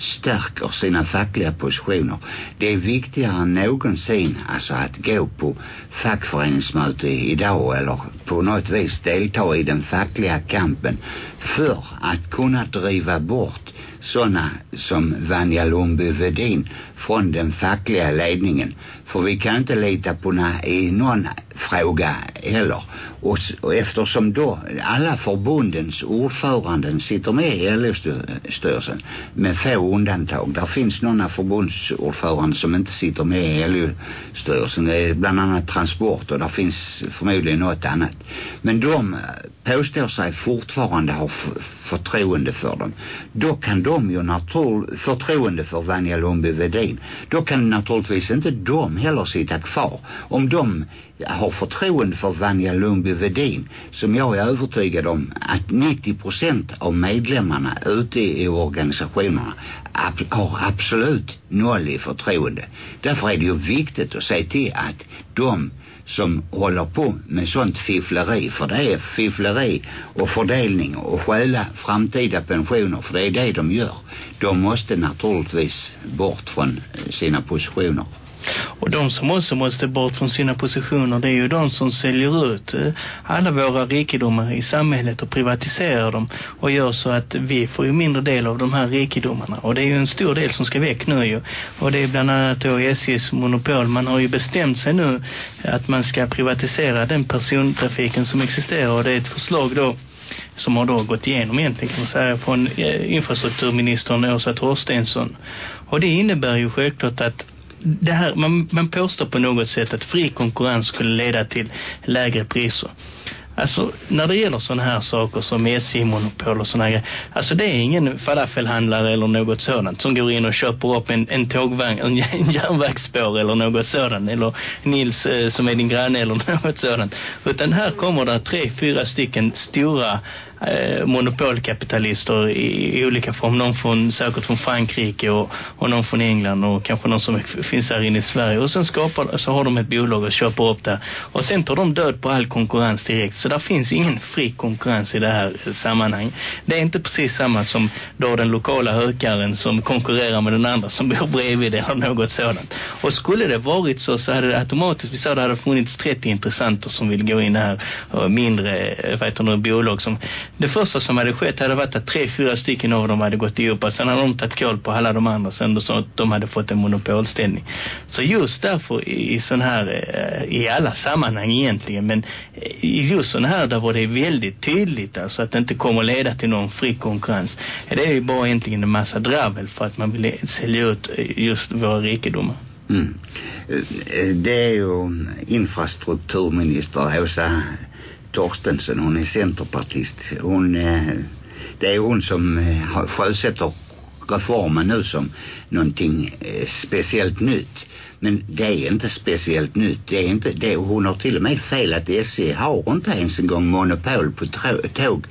Speaker 1: stärker sina fackliga positioner. Det är viktigare än någonsin alltså att gå på fackföreningsmöte idag eller på något vis delta i den fackliga kampen för att kunna driva bort sådana som Vanja Lundby Vedin från den fackliga ledningen. För vi kan inte lita på i någon fråga heller. Och, och eftersom då alla förbundens ordföranden sitter med i LO-styrelsen med få undantag. Där finns några förbundsordförande som inte sitter med i LO-styrelsen. Det är bland annat transport och där finns förmodligen något annat. Men de eh, påstår sig fortfarande ha förtroende för dem. Då kan de ju naturligtvis förtroende för Vanja Lundby Vedin. Då kan naturligtvis inte de heller sitta kvar. Om de har förtroende för Vanja Lundby Vedin som jag är övertygad om att 90 procent av medlemmarna ute i organisationerna ab har absolut noll i förtroende. Därför är det ju viktigt att se till att de som håller på med sånt fiffleri för det är fiffleri och fördelning och stjäla framtida pensioner för det är det de gör de måste naturligtvis bort från eh, sina positioner
Speaker 2: och de som också måste bort från sina positioner det är ju de som säljer ut eh, alla våra rikedomar i samhället och privatiserar dem och gör så att vi får ju mindre del av de här rikedomarna. Och det är ju en stor del som ska väck nu ju. Och det är bland annat då SJs monopol. Man har ju bestämt sig nu att man ska privatisera den persontrafiken som existerar och det är ett förslag då som har då gått igenom egentligen kan man säga från eh, infrastrukturministern Åsa Torstensson. Och det innebär ju självklart att det här, man, man påstår på något sätt att fri konkurrens skulle leda till lägre priser. Alltså när det gäller sådana här saker som SJ-monopol och sådana grejer. Alltså det är ingen falafelhandlare eller något sådant som går in och köper upp en, en tågvagn, en, en järnvägsspår eller något sådant. Eller Nils eh, som är din granne eller något sådant. Utan här kommer det tre, fyra stycken stora eh, monopolkapitalister i, i olika form. Någon från, säkert från Frankrike och, och någon från England och kanske någon som finns här inne i Sverige. Och sen skapar, så har de ett bolag och köper upp det. Och sen tar de död på all konkurrens direkt. Så där finns ingen fri konkurrens i det här sammanhanget. Det är inte precis samma som då den lokala hökaren som konkurrerar med den andra som bor bredvid eller något sådant. Och skulle det varit så så hade det automatiskt, vi sa det hade funnits 30 intressenter som vill gå in här och mindre, eh, vad heter det, bolag som det första som hade skett hade varit att tre, fyra stycken av dem hade gått ihop och sen hade de tagit koll på alla de andra sen så att de hade fått en monopolställning. Så just därför i, i sån här, eh, i alla sammanhang egentligen, men i just sån här där var det väldigt tydligt alltså att det inte kommer att leda till någon fri konkurrens. Det är ju bara egentligen en massa dravel för att man vill sälja ut eh, just våra rikedomar.
Speaker 1: Mm. Det är ju infrastrukturminister Åsa Torstensen, hon är centerpartist. Hon, eh, det är hon som eh, sjösätter reformen nu som någonting eh, speciellt nytt. Men det är inte speciellt nytt. Det är inte, det, hon har till och med fel att SJ har inte ens en gång monopol på tåg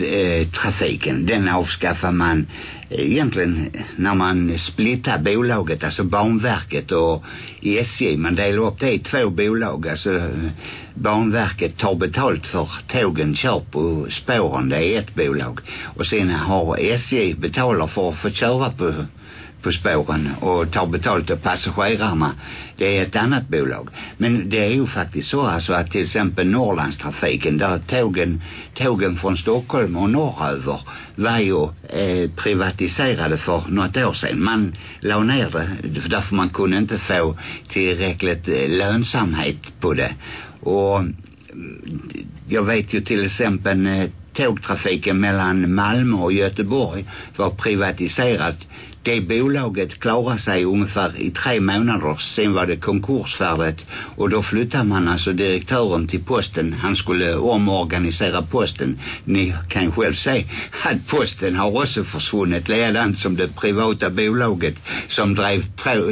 Speaker 1: Eh, trafiken. Den avskaffar man eh, egentligen när man splittar bolaget, alltså Banverket och SJ. Man delar upp det i två bolag. Alltså eh, Banverket tar betalt för tågen kör på spåren. Det är ett bolag. Och sen har SJ betalar för att få köra på på spåren och tar betalt av passagerarna det är ett annat bolag. Men det är ju faktiskt så alltså att till exempel Norrlandstrafiken där tågen tågen från Stockholm och norröver var ju eh, privatiserade för något år sedan. Man la ner det därför man kunde inte få tillräckligt eh, lönsamhet på det. Och mm, jag vet ju till exempel eh, tågtrafiken mellan Malmö och Göteborg var privatiserat det bolaget klarade sig ungefär i tre månader. Sen var det konkursfärdigt och då flyttade man alltså direktören till posten. Han skulle omorganisera posten. Ni kan ju själv se att posten har också försvunnit ledan som det privata bolaget som drev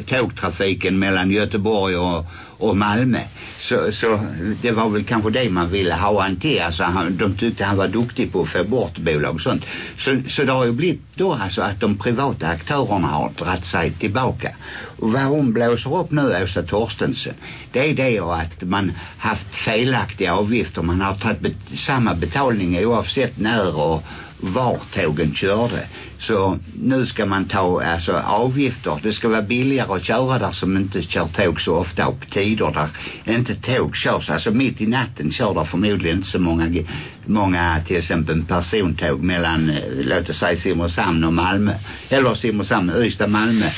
Speaker 1: tågtrafiken mellan Göteborg och och Malmö. Så, så det var väl kanske det man ville ha han till. Alltså han, de tyckte han var duktig på att få bort bolag och sånt. Så, så det har ju blivit då alltså att de privata aktörerna har dratt sig tillbaka. Och vad hon blåser upp nu, Åsa Torstensen, det är det att man haft felaktiga avgifter. Man har tagit bet samma betalning oavsett när och var tågen körde. Så nu ska man ta alltså avgifter. Det ska vara billigare att köra där som inte kör tåg så ofta och på tider där inte tåg körs. Alltså mitt i natten kör där förmodligen inte så många, många till exempel persontåg mellan, eh, låt oss säga Simrishamn och Malmö. Eller Simrishamn, Ystad, Malmö.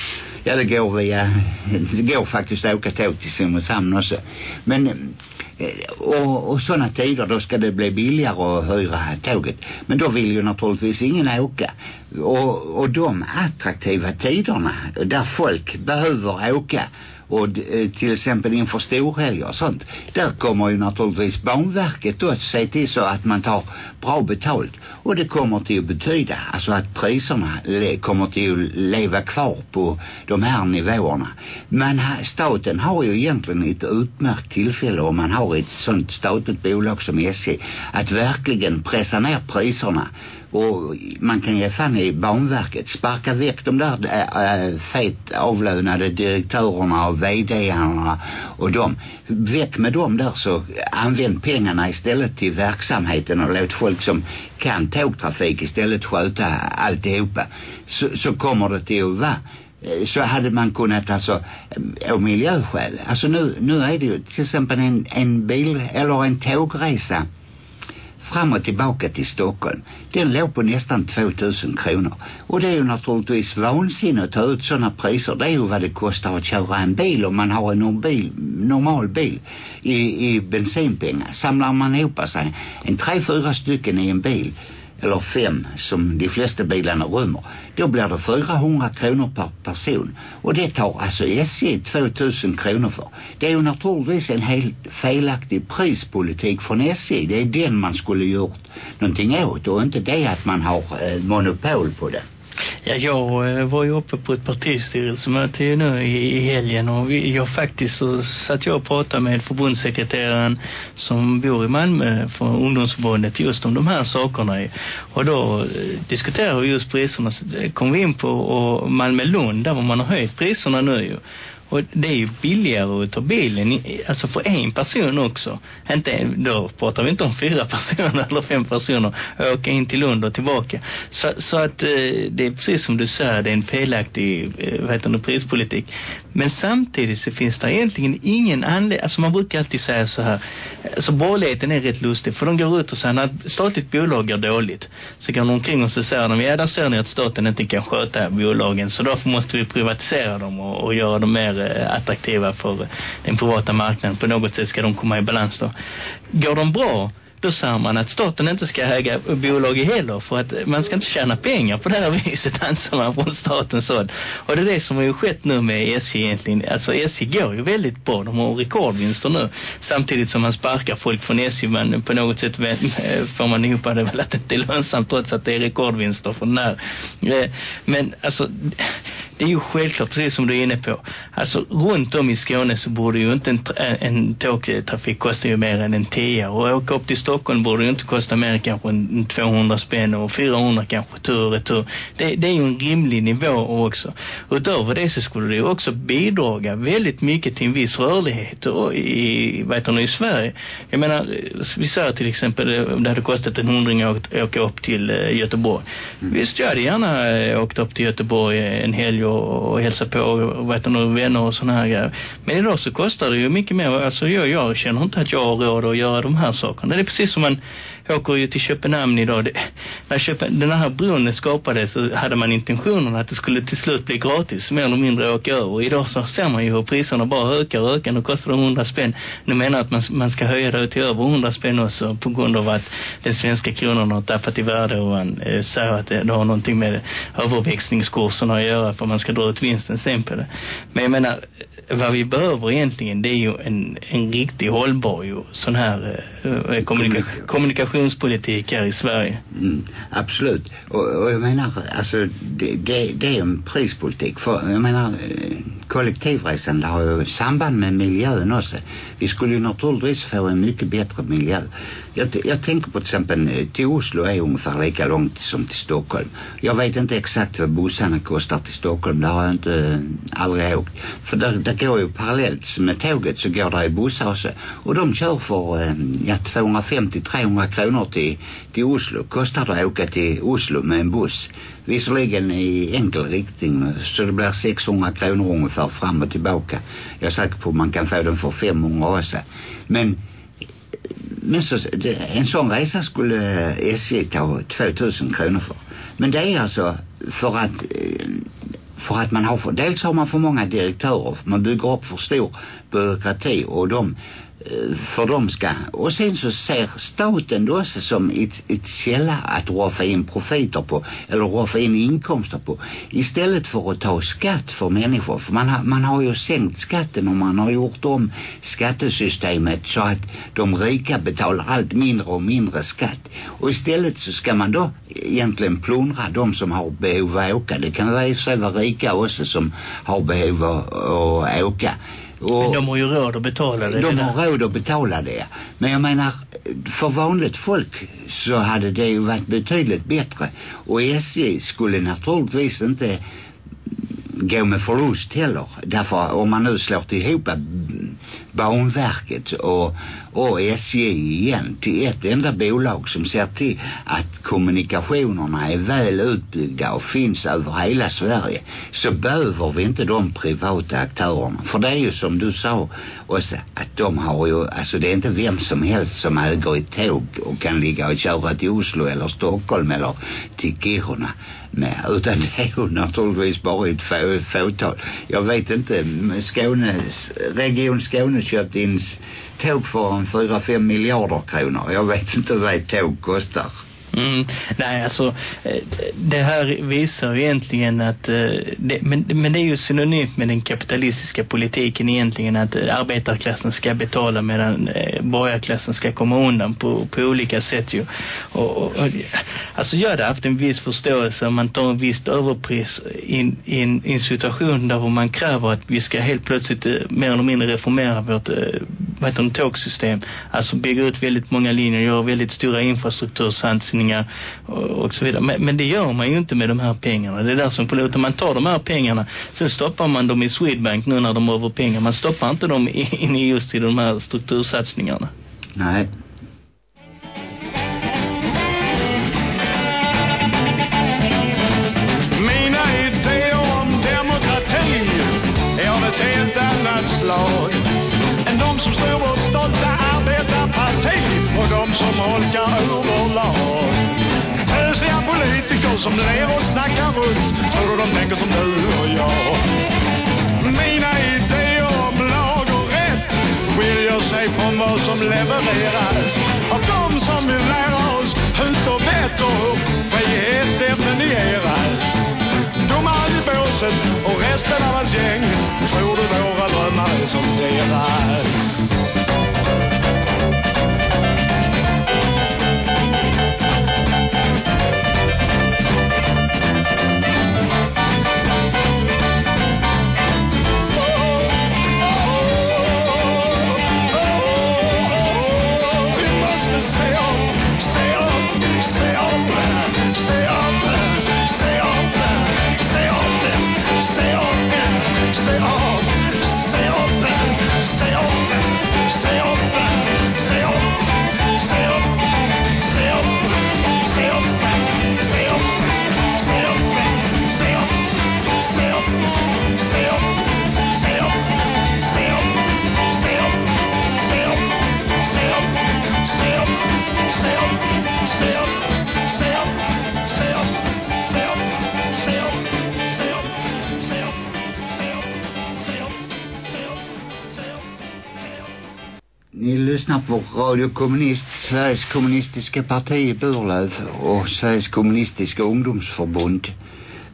Speaker 1: Ja, det går via, det går faktiskt att åka tåg till Simrishamn också. Men eh, och, och sådana tider då ska det bli billigare att hyra tåget. Men då vill ju naturligtvis ingen åka. Och, och de attraktiva tiderna där folk behöver åka och eh, till exempel inför storhelger och sånt där kommer ju naturligtvis Banverket då att se till så att man tar bra betalt. Och det kommer till att betyda alltså att priserna eh, kommer till att leva kvar på de här nivåerna. Men staten har ju egentligen ett utmärkt tillfälle om man har ett sånt statligt bolag som SJ att verkligen pressa ner priserna och man kan ge fan i Banverket. Sparka väck de där äh, fet avlönade direktörerna och vdarna och dem. Väck med dem där så använd pengarna istället till verksamheten och låt folk som kan tågtrafik istället sköta alltihopa. Så, så kommer det till att vara. Eh, så hade man kunnat alltså av miljöskäl. Alltså nu, nu är det ju till exempel en, en bil eller en tågresa fram och tillbaka till Stockholm. Den låg på nästan 2000 kronor. Och det är ju naturligtvis vansinne att ta ut sådana priser. Det är ju vad det kostar att köra en bil om man har en normal, normal bil i, i bensinpengar. Samlar man ihop sig en tre, fyra stycken i en bil eller fem som de flesta bilarna rymmer då blir det 400 kronor per person. Och det tar alltså SJ 2000 kronor för det är ju naturligtvis en helt felaktig prispolitik från SJ det är den man skulle gjort. Någonting åt och inte det att man har eh, monopol på det.
Speaker 2: Ja, jag eh, var ju uppe på ett partistyrelsemöte nu i, i helgen och vi, jag faktiskt så satt jag och pratade med förbundssekreteraren som bor i Malmö från ungdomsförbundet just om de här sakerna. Och då eh, diskuterade vi just priserna. Så eh, kom vi in på och Malmö-Lund där man har höjt priserna nu ju. Och det är ju billigare att ta bilen, alltså för en person också. Inte, då pratar vi inte om fyra personer eller fem personer. Åka in till Lund och tillbaka. Så, så att eh, det är precis som du säger, det är en felaktig eh, vad heter det, prispolitik. Men samtidigt så finns det egentligen ingen anledning, alltså man brukar alltid säga så här, alltså borgerligheten är rätt lustig. För de går ut och säger, när ett statligt bolag går dåligt så går de omkring och så säger de, ja där ser ni att staten inte kan sköta bolagen så därför måste vi privatisera dem och, och göra dem mer Eh, attraktiva för den privata marknaden. På något sätt ska de komma i balans då. Går de bra då säger man att staten inte ska äga bolag heller för att man ska inte tjäna pengar på det här viset anser man från statens håll. Och det är det som har ju skett nu med SJ egentligen. Alltså SJ går ju väldigt bra. De har rekordvinster nu. Samtidigt som man sparkar folk från SJ men på något sätt eh, får man ihop det väl att det inte är lönsamt trots att det är rekordvinster från där. Eh, men alltså det är ju självklart precis som du är inne på. Alltså runt om i Skåne så borde ju inte en, en tågtrafik kosta ju mer än en tia och åka upp till Stockholm borde ju inte kosta mer än kanske en 200 spänn och 400 kanske tur och retur. Det, det är ju en rimlig nivå också. Utöver det så skulle det ju också bidraga väldigt mycket till en viss rörlighet och i, vet du, i Sverige. Jag menar, vi säger till exempel om det hade kostat en hundring att åka upp till Göteborg. Mm. Visst, jag hade gärna åkt upp till Göteborg en helg och, och hälsa på och vet du, vänner och sådana här grejer. Men idag så kostar det ju mycket mer. Alltså jag, jag känner inte att jag har råd att göra de här sakerna. Det är precis som åker ju till Köpenhamn idag. Det, när Köpen, den här bron skapades så hade man intentionen att det skulle till slut bli gratis, mer eller mindre åka över. Idag så ser man ju hur priserna bara ökar och ökar. Nu kostar de 100 spänn. Nu menar att man, man ska höja det till över 100 spänn också på grund av att den svenska kronan har tappat i värde och man eh, säger att det, det har någonting med överväxningskurserna att göra för man ska dra ut vinsten sen på det. Men jag menar, vad vi behöver egentligen det är ju en, en riktig hållbar ju, sån här eh, kommunika migrationspolitik här i Sverige.
Speaker 1: Mm, absolut. Och, och jag menar, alltså det, det, det är en prispolitik. För jag menar, eh, kollektivresande har ju samband med miljön också. Vi skulle ju naturligtvis få en mycket bättre miljö. Jag, jag tänker på till exempel eh, till Oslo är ungefär lika långt som till Stockholm. Jag vet inte exakt vad bussarna kostar till Stockholm. Det har jag inte eh, aldrig åkt. För där, där går ju parallellt med tåget så går det i bussar också. Och de kör för ja, 250-300 kronor till, till Oslo. Kostar det att åka till Oslo med en buss. Visserligen i enkel riktning så det blir 600 kronor ungefär fram och tillbaka. Jag är säker på att man kan få den för 500 också. Men men så, det, en sån resa skulle SJ ta 2000 kronor för. Men det är alltså för att eh, för att man har för, dels har man för många direktörer man bygger upp för stor byråkrati och de Eh, för de ska och sen så ser staten då också som ett, ett källa att roffa in profiter på eller roffa in inkomster på istället för att ta skatt för människor. För man har, man har ju sänkt skatten och man har gjort om skattesystemet så att de rika betalar allt mindre och mindre skatt. Och istället så ska man då egentligen plundra de som har behov att åka. Det kan vara i sig vara rika också som har behov att åka
Speaker 2: och men de har ju råd att betala det.
Speaker 1: De har råd att betala det. Men jag menar, för vanligt folk så hade det ju varit betydligt bättre. Och SJ skulle naturligtvis inte gå med förlust heller. Därför om man nu slår ihop eh, Banverket och, och SJ igen till ett enda bolag som ser till att kommunikationerna är väl utbyggda och finns över hela Sverige så behöver vi inte de privata aktörerna. För det är ju som du sa också att de har ju, alltså det är inte vem som helst som äger ett tåg och kan ligga och köra till Oslo eller Stockholm eller till Kiruna med utan det är ju naturligtvis bara ett få, fåtal. Jag vet inte, Skånes, Region Skåne köpt in tåg för en 4-5 miljarder kronor. Jag vet inte vad ett tåg kostar.
Speaker 2: Mm, nej, alltså eh, det här visar egentligen att eh, det, men, men det är ju synonymt med den kapitalistiska politiken egentligen att eh, arbetarklassen ska betala medan borgarklassen ska komma undan på, på olika sätt ju. Och, och, och, alltså jag hade haft en viss förståelse om man tar en visst överpris i, en, i en situation där man kräver att vi ska helt plötsligt eh, mer eller mindre reformera vårt eh, vad heter det, tågsystem. Alltså bygga ut väldigt många linjer, göra väldigt stora infrastruktursatsningar och, och så vidare. Men, men det gör man ju inte med de här pengarna. Det är där som förlåter. Man tar de här pengarna, sen stoppar man dem i Swedbank nu när de har över pengar. Man stoppar inte dem in i just i de här struktursatsningarna.
Speaker 1: Nej.
Speaker 4: Slag än de som styr vårt stolta arbetarparti och de som holkar ur vår lag? Pösiga politiker som ler och snackar runt tror du de tänker som du och jag. Mina idéer om lag och rätt skiljer sig från vad som levereras av de som vill lära oss hut och vett och hur frihet definieras. Domaren i båset och resten av hans gäng tror du våra drömmar som deras. Say
Speaker 1: Radio Kommunist, Sveriges kommunistiska parti i Burlöv och Sveriges kommunistiska ungdomsförbund.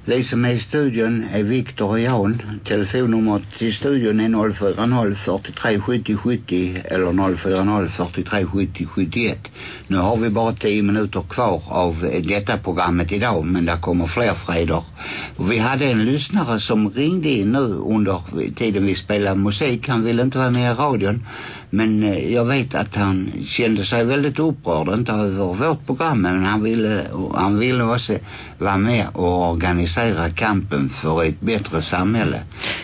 Speaker 1: Vi som är i studion är Viktor och Jan. Telefonnumret till studion är 040 43 70 70 eller 040 43 70 71. Nu har vi bara 10 minuter kvar av detta programmet idag men det kommer fler fredagar. Och vi hade en lyssnare som ringde in nu under tiden vi spelade musik. Han ville inte vara med i radion. Men eh, jag vet att han kände sig väldigt upprörd, inte över vårt program, men han ville, han ville också vara med och organisera kampen för ett bättre samhälle.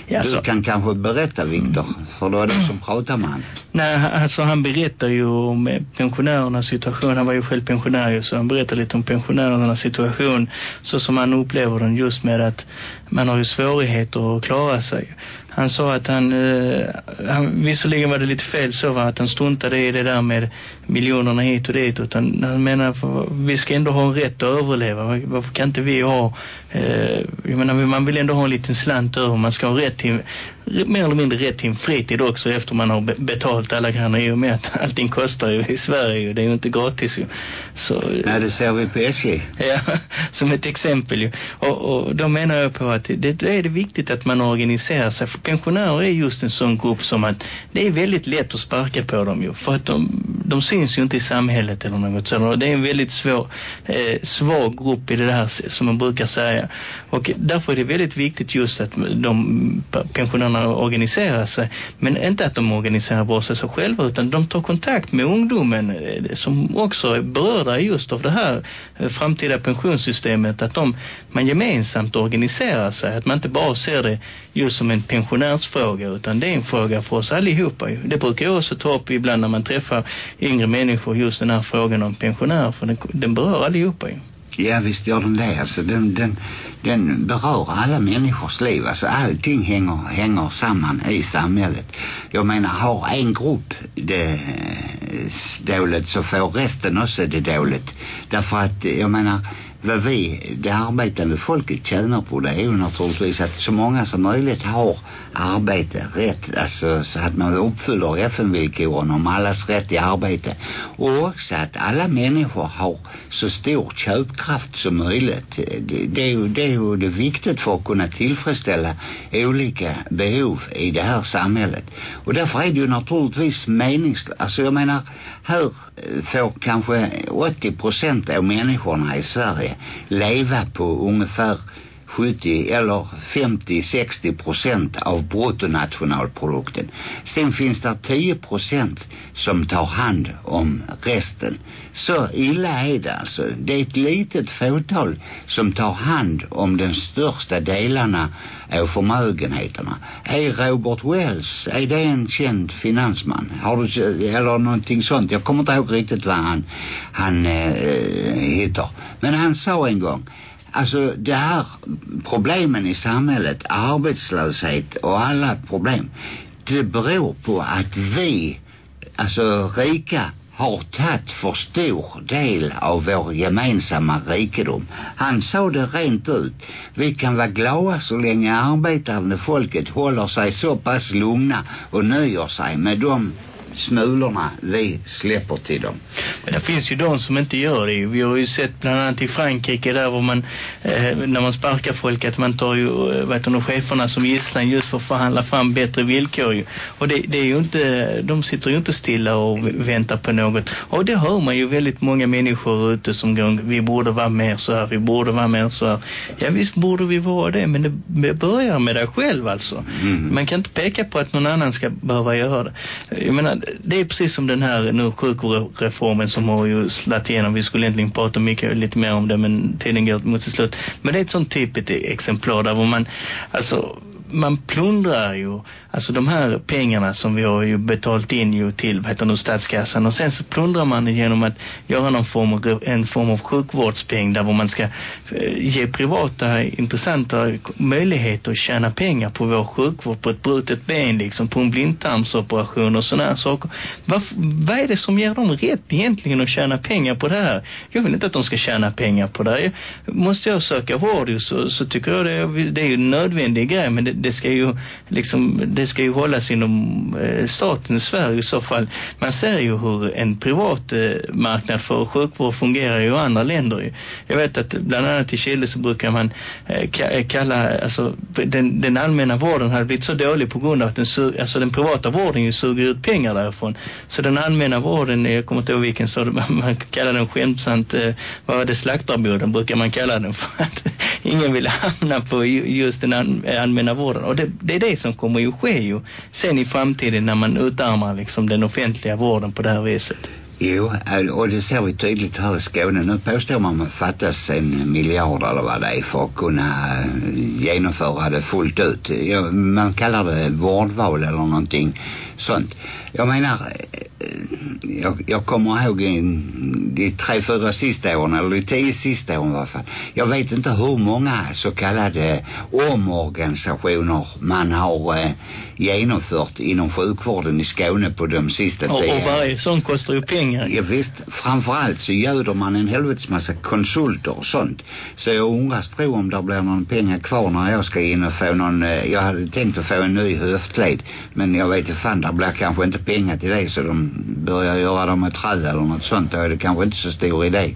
Speaker 2: Ja,
Speaker 1: du kan kanske berätta, Viktor, för det var du som pratade med han.
Speaker 2: Nej, alltså han berättar ju om eh, pensionärernas situation. Han var ju själv pensionär så han berättar lite om pensionärernas situation så som han upplever den just med att man har ju svårigheter att klara sig. Han sa att han, eh, han visserligen var det lite fel så va, att han struntade i det där med miljonerna hit och dit utan han menar för, vi ska ändå ha rätt att överleva. Var- Varför kan inte vi ha eh, jag menar man vill ändå ha en liten slant över man ska ha rätt till mer eller mindre rätt till en fritid också efter man har be- betalt alla grejer i och med att allting kostar ju i Sverige ju. Det är ju inte gratis ju. Så,
Speaker 1: Nej, det ser vi på SJ.
Speaker 2: Ja, som ett exempel ju. Och, och då menar jag på att det, det är det viktigt att man organiserar sig. Pensionärer är just en sån grupp som att det är väldigt lätt att sparka på dem ju. För att de, de syns ju inte i samhället eller något sådant. Och Det är en väldigt svår, eh, svag grupp i det här som man brukar säga. Och därför är det väldigt viktigt just att de pensionärerna organiserar sig. Men inte att de organiserar bara sig själva utan de tar kontakt med ungdomen eh, som också är berörda just av det här eh, framtida pensionssystemet. Att de, man gemensamt organiserar sig. Att man inte bara ser det just som en pensionärsfråga utan det är en fråga för oss allihopa. ju. Det brukar jag också ta upp ibland när man träffar yngre människor just den här frågan om pensionärer för den, den berör allihopa ju.
Speaker 1: Ja, visst gör den det. Alltså, den, den, den berör alla människors liv. Alltså, allting hänger, hänger samman i samhället. Jag menar, har en grupp det dåligt så får resten också det dåligt. Därför att, jag menar, vad vi, det arbetande folket tjänar på det är ju naturligtvis att så många som möjligt har arbete rätt, alltså så att man uppfyller FN-villkoren om allas rätt till arbete och också att alla människor har så stor köpkraft som möjligt. Det, det, är ju, det är ju det viktigt för att kunna tillfredsställa olika behov i det här samhället. Och därför är det ju naturligtvis meningslöst. Alltså jag menar, här får kanske 80 procent av människorna i Sverige leva på ungefär 70 eller 50-60 procent av bruttonationalprodukten. Sen finns det 10 procent som tar hand om resten. Så illa är det alltså. Det är ett litet fåtal som tar hand om den största delarna av förmögenheterna. Är Robert Wells, är det en känd finansman? Har du, eller någonting sånt. Jag kommer inte ihåg riktigt vad han, han eh, heter. Men han sa en gång Alltså det här problemen i samhället, arbetslöshet och alla problem, det beror på att vi, alltså rika, har tagit för stor del av vår gemensamma rikedom. Han sa det rent ut. Vi kan vara glada så länge arbetande folket håller sig så pass lugna och nöjer sig med de smulorna vi släpper till dem.
Speaker 2: Men det finns ju de som inte gör det. Vi har ju sett bland annat i Frankrike där var man, eh, när man sparkar folk, att man tar ju, eh, vet du, cheferna som gisslan just för att förhandla fram bättre villkor ju. Och det, det är ju inte, de sitter ju inte stilla och väntar på något. Och det hör man ju väldigt många människor ute som går, vi borde vara mer så här, vi borde vara mer så här. Ja visst borde vi vara det, men det, det börjar med dig själv alltså.
Speaker 1: Mm.
Speaker 2: Man kan inte peka på att någon annan ska behöva göra det. Jag menar, det är precis som den här nu sjukvårdsreformen som har ju slagit igenom. Vi skulle egentligen prata mycket, lite mer om det, men tiden går mot sitt slut. Men det är ett sånt typiskt exemplar där man, alltså, man plundrar ju alltså de här pengarna som vi har ju betalt in ju till vad heter nu, statskassan och sen så plundrar man genom att göra någon form av, en form av sjukvårdspeng där man ska eh, ge privata intressanta möjligheter att tjäna pengar på vår sjukvård på ett brutet ben liksom på en blindtarmsoperation och sådana här saker. Vad, vad är det som ger dem rätt egentligen att tjäna pengar på det här? Jag vill inte att de ska tjäna pengar på det här. Måste jag söka vård så, så tycker jag det, det är ju en nödvändig grej men det, det ska ju liksom, det det ska ju hållas inom eh, statens Sverige i så fall. Man ser ju hur en privat eh, marknad för sjukvård fungerar ju i andra länder. Ju. Jag vet att bland annat i Chile så brukar man eh, eh kalla, alltså den, den allmänna vården hade blivit så dålig på grund av att den, alltså den privata vården ju suger ut pengar därifrån. Så den allmänna vården, eh, jag kommer inte ihåg vilken så man kallar den skämtsamt, eh, vad var det slaktarboden brukar man kalla den för att ingen vill hamna på just den eh, allmänna vården. Och det, det är det som kommer ju ske ju sen i framtiden när man utarmar liksom den offentliga vården på det här viset.
Speaker 1: Jo, eh, och det ser vi tydligt här i Skåne. Nu påstår man att fattas en miljard eller vad det är för att kunna eh, genomföra det fullt ut. Man kallar det vårdval eller någonting sånt. Jag menar, jag, jag kommer ihåg de tre, fyra sista åren, eller de tio sista åren i alla fall. Jag vet inte hur många så kallade omorganisationer man har eh, genomfört inom sjukvården i Skåne på de sista tio
Speaker 2: åren. Och, och varje sån kostar ju pengar.
Speaker 1: Ja visst, framförallt så göder man en helvetes massa konsulter och sånt. Så jag undrar tro om det blir någon pengar kvar när jag ska in och få någon, eh, jag hade tänkt att få en ny höftled. Men jag vet inte fan, det blir kanske inte pengar till det så de börjar göra dem med träd eller något sånt. Då är det kanske inte så stor idé.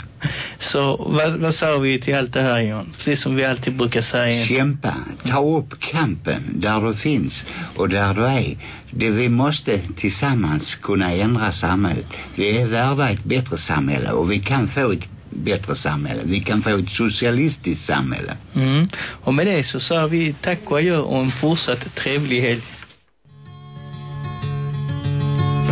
Speaker 2: Så vad, vad sa vi till allt det här Jan? Precis som vi alltid brukar säga.
Speaker 1: Kämpa. Ta upp kampen där du finns och där du är. Det vi måste tillsammans kunna ändra samhället. Vi är värda ett bättre samhälle och vi kan få ett bättre samhälle. Vi kan få ett socialistiskt samhälle.
Speaker 2: Mm. Och med det så sa vi tack och adjö och en fortsatt trevlig helg.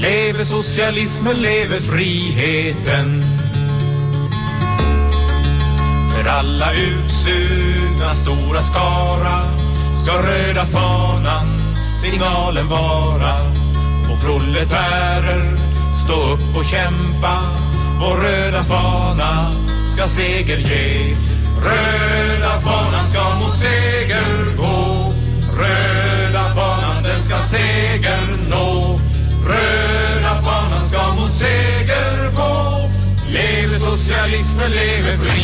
Speaker 5: Leve socialismen, leve friheten. För alla utsugna stora skara Ska röda fanan signalen vara. Och proletärer stå upp och kämpa. Vår röda fana ska seger ge. Röda fanan ska mot seger gå. Röda fanan den ska seger ska mot seger